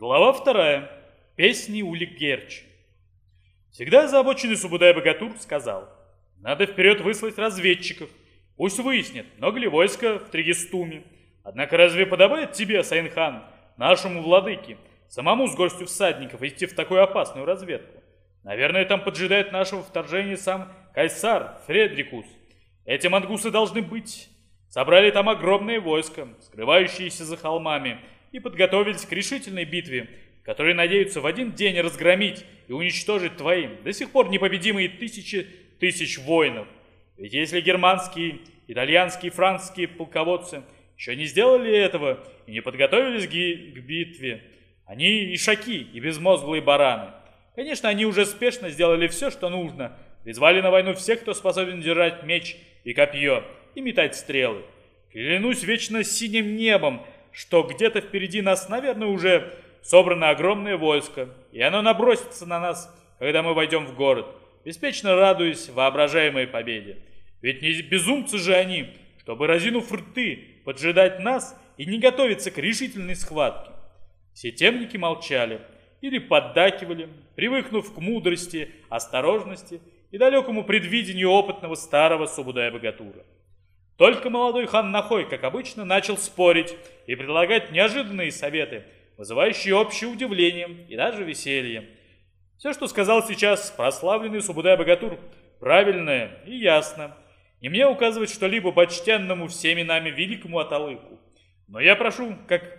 Глава вторая. Песни Улигерч. Всегда озабоченный Субудай-Богатур сказал, надо вперед выслать разведчиков, пусть выяснят, много ли войска в Тригестуме. Однако разве подобает тебе, Сайнхан, нашему владыке, самому с горстью всадников идти в такую опасную разведку? Наверное, там поджидает нашего вторжения сам Кайсар Фредрикус. Эти мангусы должны быть. Собрали там огромное войско, скрывающееся за холмами, и подготовились к решительной битве, которые надеются в один день разгромить и уничтожить твои до сих пор непобедимые тысячи тысяч воинов. Ведь если германские, итальянские, французские полководцы еще не сделали этого и не подготовились к битве, они и шаки, и безмозглые бараны. Конечно, они уже спешно сделали все, что нужно, призвали на войну всех, кто способен держать меч и копье, и метать стрелы. Клянусь вечно синим небом, что где-то впереди нас, наверное, уже собрано огромное войско, и оно набросится на нас, когда мы войдем в город, беспечно радуясь воображаемой победе. Ведь не безумцы же они, чтобы, разинув рты, поджидать нас и не готовиться к решительной схватке. Все темники молчали или поддакивали, привыкнув к мудрости, осторожности и далекому предвидению опытного старого Субудая-богатура. Только молодой хан Нахой, как обычно, начал спорить и предлагать неожиданные советы, вызывающие общее удивление и даже веселье. Все, что сказал сейчас прославленный Субудай-богатур, правильное и ясно. Не мне указывать что-либо почтенному всеми нами великому Аталыку. Но я прошу, как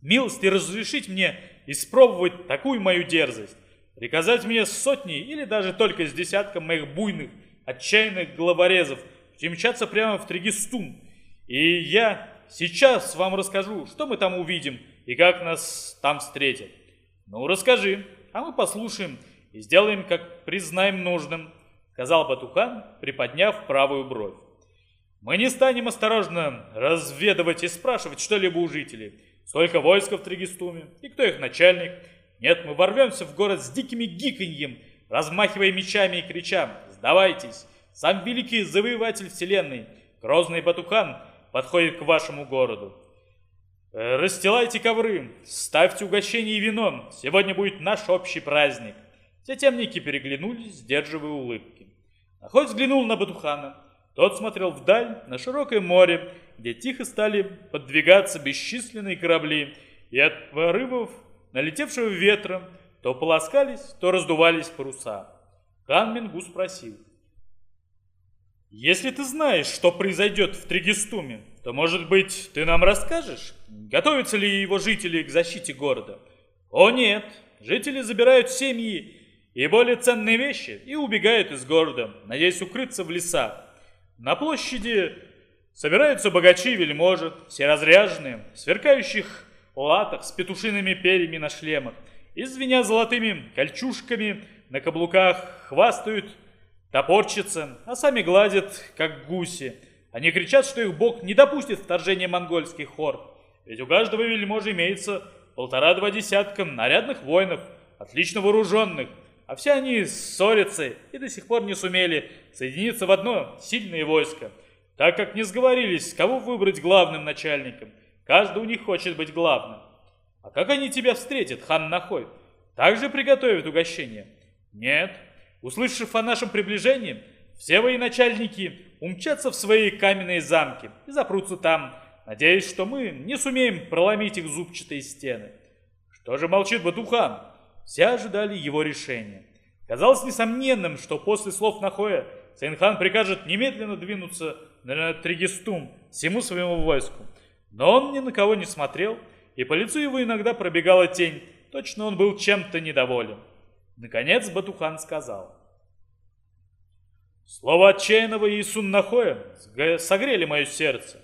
милости разрешить мне испробовать такую мою дерзость, приказать мне с сотней или даже только с десятком моих буйных, отчаянных головорезов – и прямо в Тригестум. И я сейчас вам расскажу, что мы там увидим и как нас там встретят. Ну, расскажи, а мы послушаем и сделаем, как признаем нужным, сказал Батухан, приподняв правую бровь. Мы не станем осторожно разведывать и спрашивать что-либо у жителей. Сколько войска в Тригестуме и кто их начальник. Нет, мы ворвемся в город с дикими гиканьем, размахивая мечами и крича «Сдавайтесь!» Сам великий завоеватель вселенной, грозный Батухан, подходит к вашему городу. Э, расстилайте ковры, ставьте угощение и вино. Сегодня будет наш общий праздник. Все темники переглянулись, сдерживая улыбки. Охоть взглянул на Батухана. Тот смотрел вдаль, на широкое море, где тихо стали подвигаться бесчисленные корабли, и от порывов налетевшего ветра то полоскались, то раздувались паруса. Хан Мингу спросил. Если ты знаешь, что произойдет в Тригестуме, то, может быть, ты нам расскажешь, готовятся ли его жители к защите города? О нет, жители забирают семьи и более ценные вещи и убегают из города, надеясь укрыться в лесах. На площади собираются богачи и вельможи, все разряженные, в сверкающих латах с петушиными перьями на шлемах, и звеня золотыми кольчушками на каблуках хвастают топорщатся, а сами гладят, как гуси. Они кричат, что их бог не допустит вторжения монгольских хорд. Ведь у каждого вельможи имеется полтора-два десятка нарядных воинов, отлично вооруженных, а все они ссорятся и до сих пор не сумели соединиться в одно сильное войско, так как не сговорились, кого выбрать главным начальником. Каждый у них хочет быть главным. А как они тебя встретят, хан Нахой? Также приготовят угощение? Нет, Услышав о нашем приближении, все военачальники умчатся в свои каменные замки и запрутся там, надеясь, что мы не сумеем проломить их зубчатые стены. Что же молчит Батухан? Все ожидали его решения. Казалось несомненным, что после слов Нахоя Сейнхан прикажет немедленно двинуться на Тригестум всему своему войску. Но он ни на кого не смотрел, и по лицу его иногда пробегала тень, точно он был чем-то недоволен. Наконец Батухан сказал. Слова отчаянного и Суннахоя согрели мое сердце.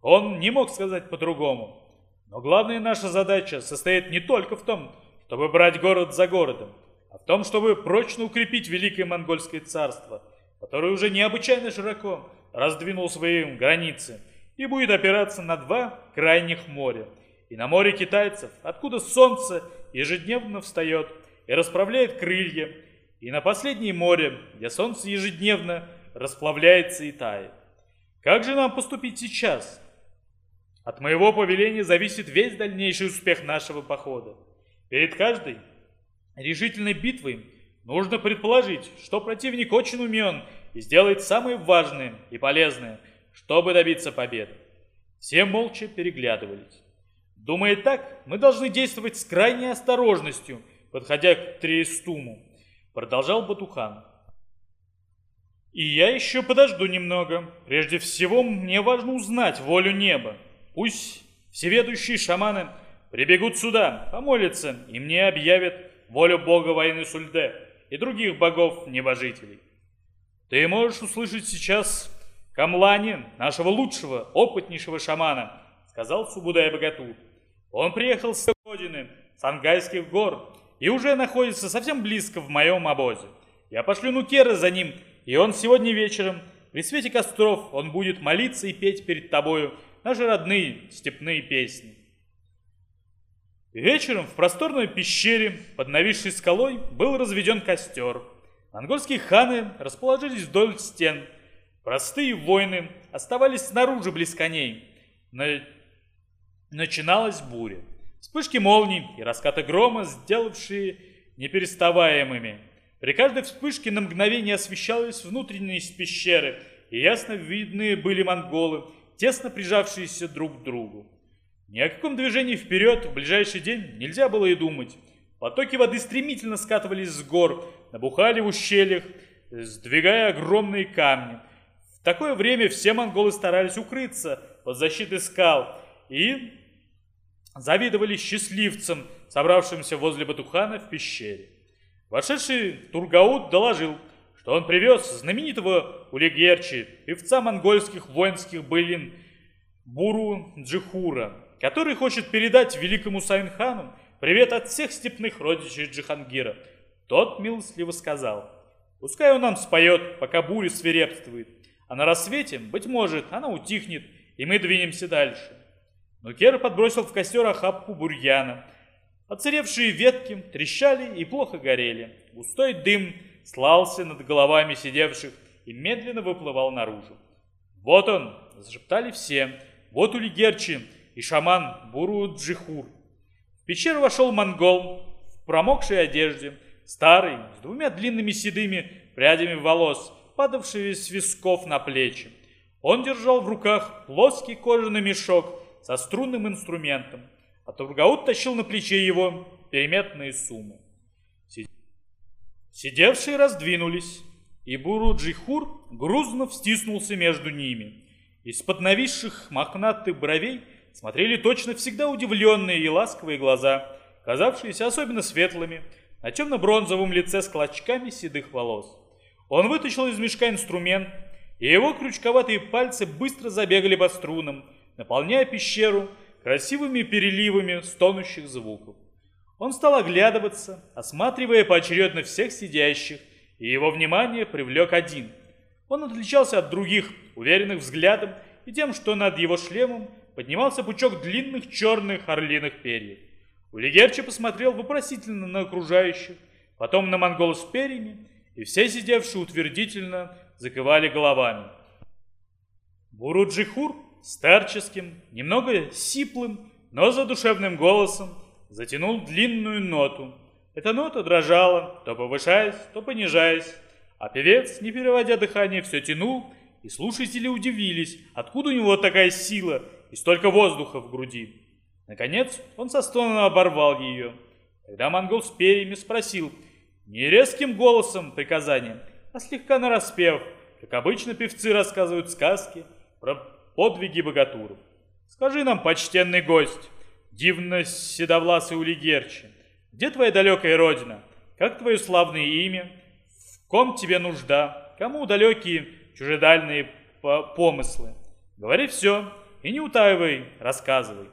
Он не мог сказать по-другому. Но главная наша задача состоит не только в том, чтобы брать город за городом, а в том, чтобы прочно укрепить Великое Монгольское царство, которое уже необычайно широко раздвинул свои границы и будет опираться на два крайних моря. И на море китайцев, откуда солнце ежедневно встает и расправляет крылья, и на последнее море, где солнце ежедневно расплавляется и тает. Как же нам поступить сейчас? От моего повеления зависит весь дальнейший успех нашего похода. Перед каждой решительной битвой нужно предположить, что противник очень умен и сделает самое важное и полезное, чтобы добиться победы. Все молча переглядывались. Думая так, мы должны действовать с крайней осторожностью, подходя к Триестуму, продолжал Батухан. И я еще подожду немного. Прежде всего, мне важно узнать волю неба. Пусть всеведущие шаманы прибегут сюда, помолятся, и мне объявят волю бога войны Сульде и других богов-небожителей. Ты можешь услышать сейчас Камлани, нашего лучшего, опытнейшего шамана, сказал Субудай Богатур. Он приехал с родины, с Ангайских гор, и уже находится совсем близко в моем обозе. Я пошлю Нукера за ним, и он сегодня вечером, при свете костров, он будет молиться и петь перед тобою наши родные степные песни. Вечером в просторной пещере под нависшей скалой был разведен костер. Монгольские ханы расположились вдоль стен. Простые воины оставались снаружи близ коней. На... Начиналась буря. Вспышки молний и раскаты грома, сделавшие непереставаемыми. При каждой вспышке на мгновение освещалась внутренность пещеры, и ясно видны были монголы, тесно прижавшиеся друг к другу. Ни о каком движении вперед в ближайший день нельзя было и думать. Потоки воды стремительно скатывались с гор, набухали в ущельях, сдвигая огромные камни. В такое время все монголы старались укрыться под защитой скал и завидовали счастливцам, собравшимся возле Батухана в пещере. Вошедший Тургаут доложил, что он привез знаменитого Улигерчи, певца монгольских воинских былин Буру Джихура, который хочет передать великому Сайнхану привет от всех степных родичей Джихангира. Тот милостливо сказал, пускай он нам споет, пока буря свирепствует, а на рассвете, быть может, она утихнет, и мы двинемся дальше. Но Кер подбросил в костер охапку бурьяна. Оцаревшие ветки трещали и плохо горели. Густой дым слался над головами сидевших и медленно выплывал наружу. «Вот он!» – зашептали все. «Вот Улигерчи и шаман Буру Джихур». В пещеру вошел монгол в промокшей одежде, старый, с двумя длинными седыми прядями волос, падавшими с висков на плечи. Он держал в руках плоский кожаный мешок со струнным инструментом, а Тургаут тащил на плече его переметные суммы. Сидевшие раздвинулись, и Буру-Джихур грузно встиснулся между ними. Из-под нависших мохнатых бровей смотрели точно всегда удивленные и ласковые глаза, казавшиеся особенно светлыми, на темно-бронзовом лице с клочками седых волос. Он вытащил из мешка инструмент, и его крючковатые пальцы быстро забегали по струнам, наполняя пещеру красивыми переливами стонущих звуков. Он стал оглядываться, осматривая поочередно всех сидящих, и его внимание привлек один. Он отличался от других, уверенных взглядом и тем, что над его шлемом поднимался пучок длинных черных орлиных перьев. Улигерчи посмотрел вопросительно на окружающих, потом на монгола с перьями, и все сидевшие утвердительно закывали головами. Буруджихур старческим, немного сиплым, но задушевным голосом затянул длинную ноту. Эта нота дрожала, то повышаясь, то понижаясь, а певец, не переводя дыхание, все тянул, и слушатели удивились, откуда у него такая сила и столько воздуха в груди. Наконец он со стоном оборвал ее. Тогда монгол с перьями спросил, не резким голосом приказанием, а слегка нараспев, как обычно певцы рассказывают сказки про подвиги богатуров. Скажи нам, почтенный гость, дивно седовласый Улигерчи, где твоя далекая родина? Как твое славное имя? В ком тебе нужда? Кому далекие чужедальные помыслы? Говори все и не утаивай, рассказывай.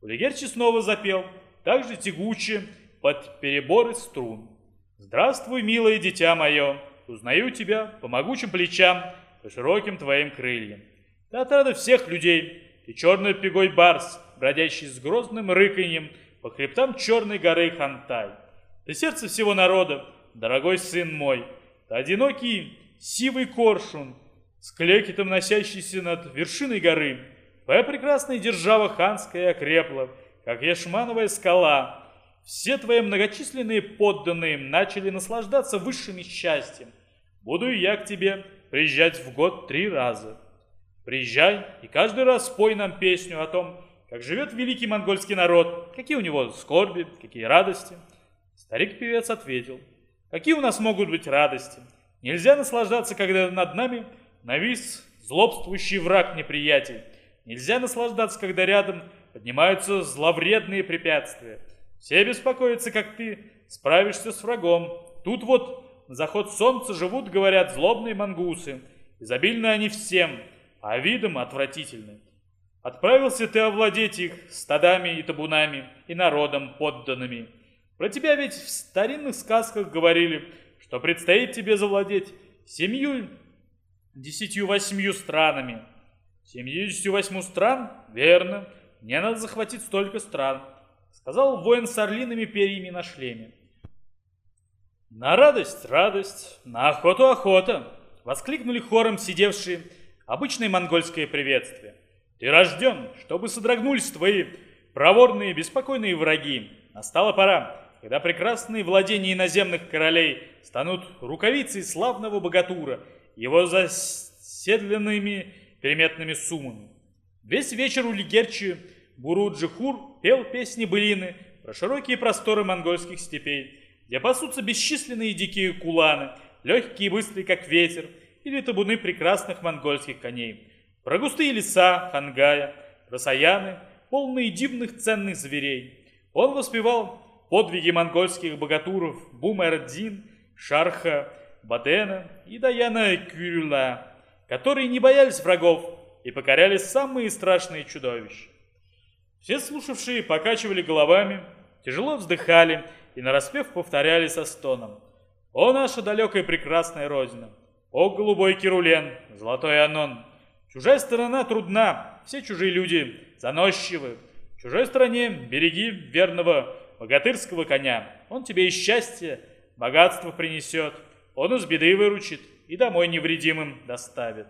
Улигерчи снова запел, так же тягуче, под переборы струн. Здравствуй, милое дитя мое, узнаю тебя по могучим плечам, по широким твоим крыльям. Ты отрада всех людей, ты черный пегой барс, бродящий с грозным рыканьем по хребтам черной горы Хантай. Ты сердце всего народа, дорогой сын мой, ты одинокий сивый коршун, с клекетом носящийся над вершиной горы. Твоя прекрасная держава ханская окрепла, как яшмановая скала, все твои многочисленные подданные начали наслаждаться высшим счастьем. Буду я к тебе приезжать в год три раза. Приезжай и каждый раз спой нам песню о том, как живет великий монгольский народ, какие у него скорби, какие радости. Старик-певец ответил, какие у нас могут быть радости. Нельзя наслаждаться, когда над нами навис злобствующий враг-неприятель. Нельзя наслаждаться, когда рядом поднимаются зловредные препятствия. Все беспокоятся, как ты справишься с врагом. Тут вот на заход солнца живут, говорят, злобные мангусы. Изобильны они всем, а видом отвратительны. Отправился ты овладеть их стадами и табунами, и народом подданными. Про тебя ведь в старинных сказках говорили, что предстоит тебе завладеть семью десятью восьмью странами. Семьюдесятью восьму стран? Верно. Мне надо захватить столько стран сказал воин с орлиными перьями на шлеме. «На радость радость, на охоту охота!» — воскликнули хором сидевшие обычное монгольское приветствие. «Ты рожден, чтобы содрогнулись твои проворные беспокойные враги. Настала пора, когда прекрасные владения иноземных королей станут рукавицей славного богатура, его заседленными переметными суммами. Весь вечер у Лигерчи Буруджихур пел песни-былины про широкие просторы монгольских степей, где пасутся бесчисленные дикие куланы, легкие и быстрые, как ветер, или табуны прекрасных монгольских коней, про густые леса Хангая, про саяны, полные дивных ценных зверей. Он воспевал подвиги монгольских богатуров Бумердин, Шарха, Бадена и Даяна Кюрюла, которые не боялись врагов и покоряли самые страшные чудовища. Все слушавшие покачивали головами, тяжело вздыхали и нараспев повторяли со стоном. «О, наша далекая прекрасная Родина! О, голубой Кирулен, золотой Анон! Чужая сторона трудна, все чужие люди заносчивы. В чужой стране береги верного богатырского коня. Он тебе и счастье, богатство принесет, он из беды выручит и домой невредимым доставит».